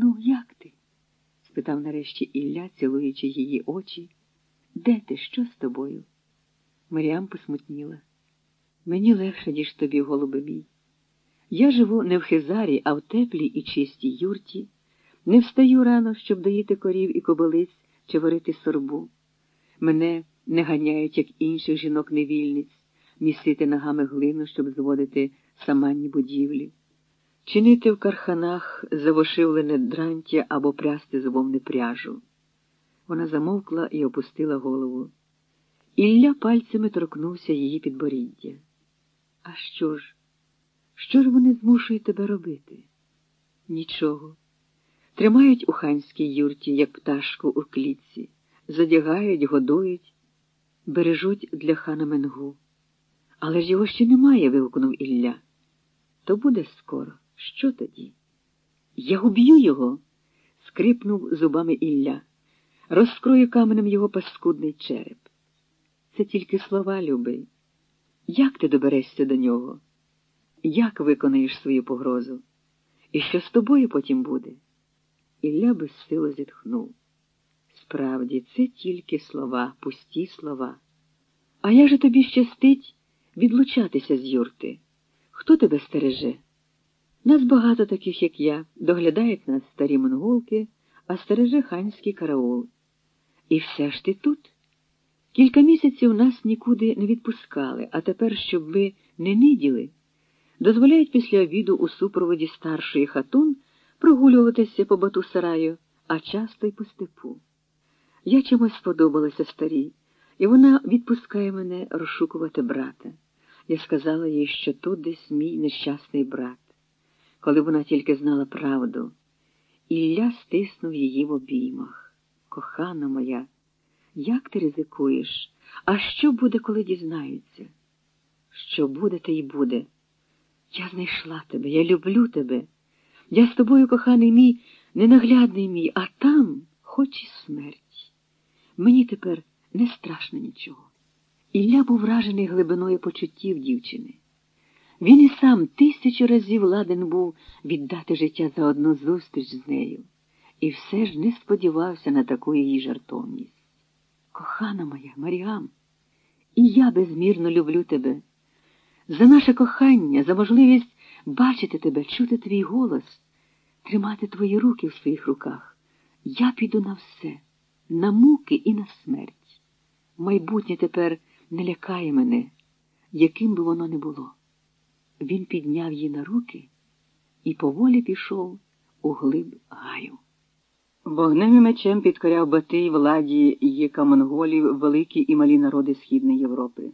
Ну, як ти? спитав нарешті Ілля, цілуючи її очі. Де ти? Що з тобою? Маріам посмутніла. Мені легше, ніж тобі, голубе мій. Я живу не в хизарі, а в теплій і чистій юрті, не встаю рано, щоб доїти корів і кобилиць чи варити сорбу. Мене не ганяють, як інших жінок-невільниць, місити ногами глину, щоб зводити саманні будівлі, чинити в карханах завошивлене дрантя або прясти зубом пряжу. Вона замовкла і опустила голову. Ілля пальцями торкнувся її підборіддя. А що ж? Що ж вони змушують тебе робити? Нічого. Тримають у ханській юрті, як пташку у клітці, задягають, годують, бережуть для хана Менгу. Але ж його ще немає, вигукнув Ілля. То буде скоро. Що тоді? Я уб'ю його, скрипнув зубами Ілля. Розкрою каменем його паскудний череп. Це тільки слова, любий. Як ти доберешся до нього? Як виконаєш свою погрозу? І що з тобою потім буде? Ілля безсило зітхнув. Справді, це тільки слова, пусті слова. А як же тобі щастить відлучатися з юрти? Хто тебе стереже? Нас багато таких, як я, доглядають нас старі монголки, а стереже ханський караул. І все ж ти тут. Кілька місяців нас нікуди не відпускали, а тепер, щоб ви не ниділи, дозволяють після обіду у супроводі старшої хатун прогулюватися по бату сараю, а часто й по степу. Я чимось сподобалася старій, і вона відпускає мене розшукувати брата. Я сказала їй, що тут десь мій нещасний брат. Коли вона тільки знала правду, Ілля стиснув її в обіймах. Кохана моя, як ти ризикуєш? А що буде, коли дізнаються? Що буде, те й буде. Я знайшла тебе, я люблю тебе. Я з тобою, коханий мій, ненаглядний мій, а там хоч і смерть. Мені тепер не страшно нічого. Ілля був вражений глибиною почуттів дівчини. Він і сам тисячу разів ладен був віддати життя за одну зустріч з нею, і все ж не сподівався на таку її жартовність. Кохана моя, Маріам, і я безмірно люблю тебе. За наше кохання, за можливість бачити тебе, чути твій голос, тримати твої руки в своїх руках. Я піду на все, на муки і на смерть. Майбутнє тепер не лякає мене, яким би воно не було. Він підняв її на руки і поволі пішов у глиб гаю. Вогнем і мечем підкоряв Батий владі їка монголів великі і малі народи Східної Європи.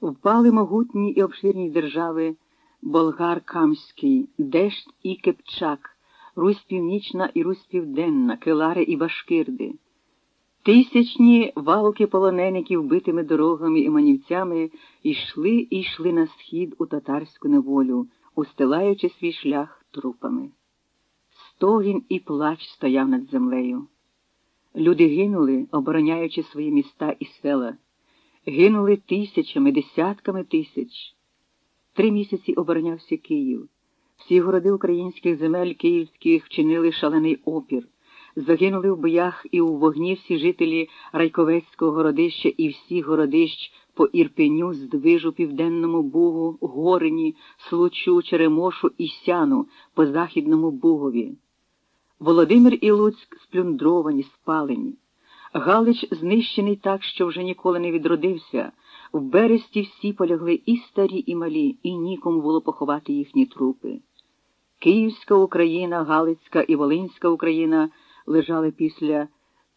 Впали могутні і обширні держави Болгар Камський, Дешт і Кепчак, Русь Північна і Русь Південна, Келари і Башкирди. Тисячні валки полонеників битими дорогами і манівцями йшли і йшли на схід у татарську неволю, устилаючи свій шлях трупами. Стогін і плач стояв над землею. Люди гинули, обороняючи свої міста і села, гинули тисячами, десятками тисяч. Три місяці оборонявся Київ. Всі городи українських земель київських вчинили шалений опір. Загинули в боях і у вогні всі жителі Райковецького городища і всі городищ по Ірпеню, Здвижу, Південному Бугу, Горині, Случу, Черемошу і Сяну по Західному Бугові. Володимир і Луцьк сплюндровані, спалені. Галич знищений так, що вже ніколи не відродився. В бересті всі полягли і старі, і малі, і нікому було поховати їхні трупи. Київська Україна, Галицька і Волинська Україна лежали після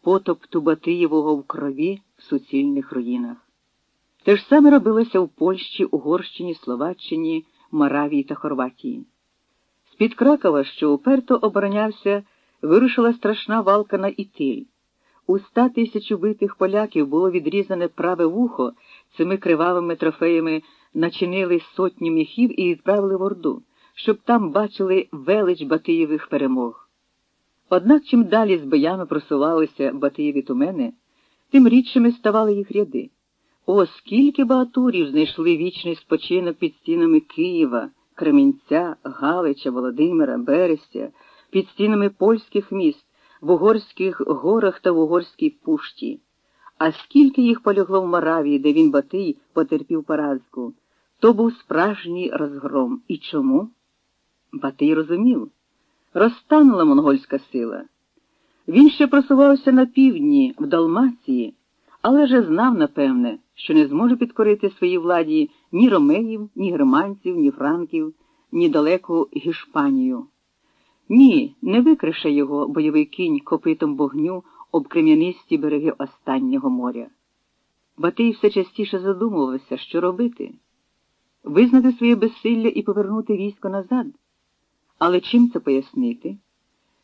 потопту Батиєвого в крові в суцільних руїнах. Те ж саме робилося в Польщі, Угорщині, Словаччині, Моравії та Хорватії. З-під Кракова, що уперто оборонявся, вирушила страшна валка на Ітиль. У ста тисяч убитих поляків було відрізане праве вухо, цими кривавими трофеями начинили сотні міхів і відправили в Орду, щоб там бачили велич Батиєвих перемог. Однак чим далі з боями просувалися Батиєві тумени, тим рідшими ставали їх ряди. О, скільки багатурів знайшли вічний спочинок під стінами Києва, Кремінця, Галича, Володимира, Берестя, під стінами польських міст, в угорських горах та в угорській пушті. А скільки їх полягло в Моравії, де він Батий потерпів поразку, то був справжній розгром. І чому? Батий розумів. Розтанула монгольська сила. Він ще просувався на півдні, в Далмації, але вже знав, напевне, що не зможе підкорити своїй владі ні ромеїв, ні германців, ні франків, ні далеку Гішпанію. Ні, не викрише його бойовий кінь копитом вогню об крем'янисті береги останнього моря. Батий все частіше задумувався, що робити визнати своє безсилля і повернути військо назад. Але чим це пояснити?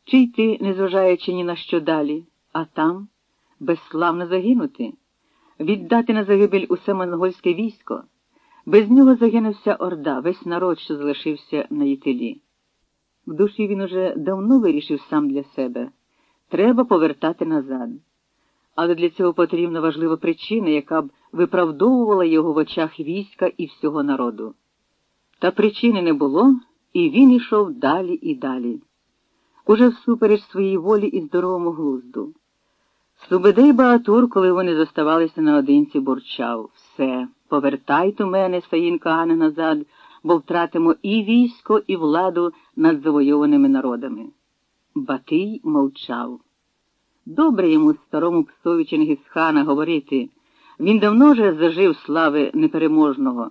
Чи йти, незважаючи ні на що далі, а там безславно загинути, віддати на загибель усе монгольське військо? Без нього загине вся орда, весь народ, що залишився на їтилі. В душі він уже давно вирішив сам для себе треба повертати назад. Але для цього потрібна важлива причина, яка б виправдовувала його в очах війська і всього народу. Та причини не було, і він ішов далі і далі, уже всупереч своїй волі і здоровому глузду. Субедей Баатур, коли вони зоставалися наодинці, бурчав все, повертайте мене, Саїн Кагане, назад, бо втратимо і військо, і владу над завойованими народами. Батий мовчав. Добре йому старому псові Чингісхана говорити. Він давно вже зажив слави непереможного,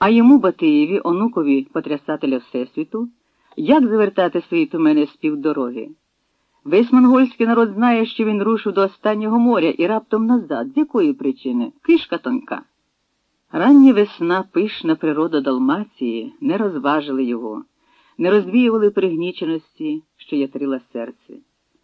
а йому, Батиєві, онукові потрясателя Всесвіту, як завертати світ у мене з півдороги. Весь монгольський народ знає, що він рушив до останнього моря і раптом назад. З якої причини? Кишка тонка. Рання весна, пишна природа Далмації не розважили його, не розвіювали пригніченості, що ятрила серце.